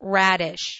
radish.